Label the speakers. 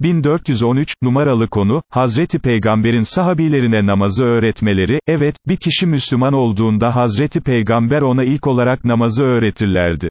Speaker 1: 1413, numaralı konu, Hazreti Peygamber'in sahabilerine namazı öğretmeleri, evet, bir kişi Müslüman olduğunda Hazreti Peygamber ona ilk olarak namazı öğretirlerdi.